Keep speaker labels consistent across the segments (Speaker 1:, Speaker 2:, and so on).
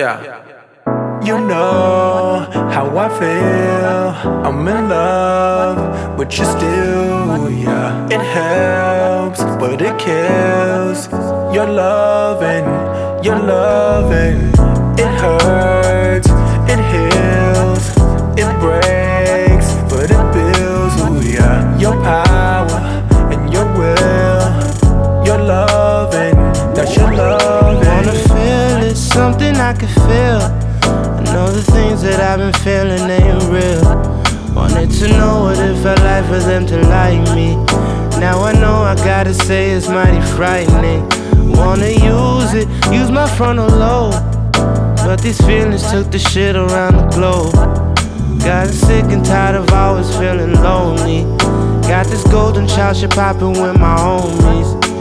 Speaker 1: Yeah. You know how I feel. I'm in love, but you still, yeah. It helps, but it kills. Your loving, your loving. It hurts, it heals, it breaks,
Speaker 2: feel. I know the things that I've been feeling ain't real. Wanted to know what it felt like for them to like me. Now I know I gotta say it's mighty frightening. Wanna use it, use my frontal lobe. But these feelings took the shit around the globe. Gotten sick and tired of always feeling lonely. Got this golden child shit popping with my homies.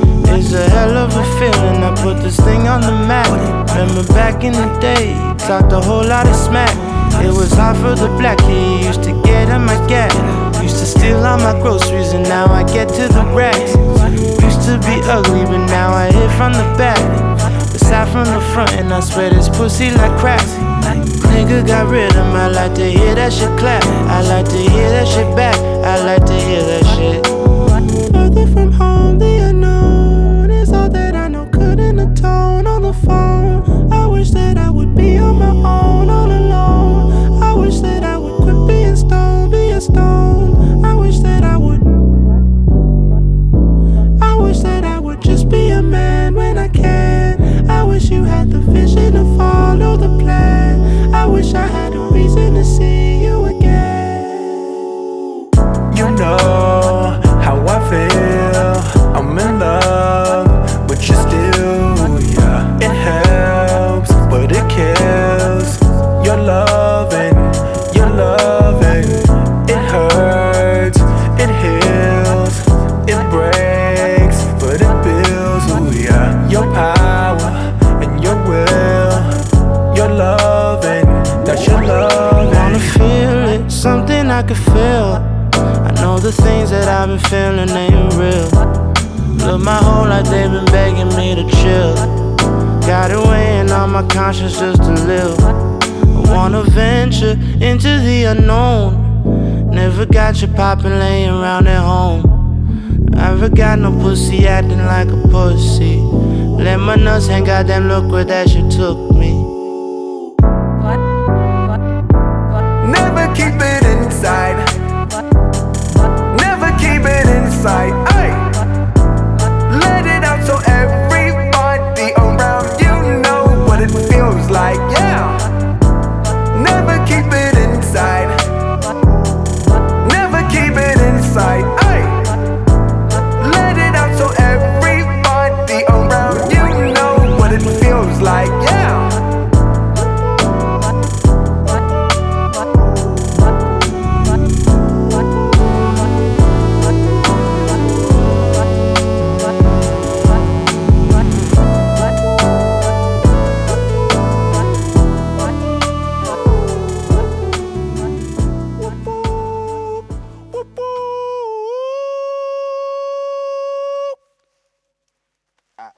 Speaker 2: Back in the day, talked a whole lot of smack. It was hard for the black kid, used to get on my gap. Used to steal all my groceries, and now I get to the racks. Used to be ugly, but now I hit from the back. Aside from the front, and I swear this pussy like cracks. Nigga got rid rhythm, I like to hear that shit clap. I like to hear that shit back. I like to hear that shit. You had the vision to follow the plan. I can feel. I know the things that I've been feeling ain't real. Look, my whole life they've been begging me to chill. Got it weighing on my conscience just to live. I wanna venture into the unknown. Never got you popping, laying around at home. Never got no pussy acting like a pussy. Let my nuts hang out, damn, look where that shit took me.
Speaker 1: at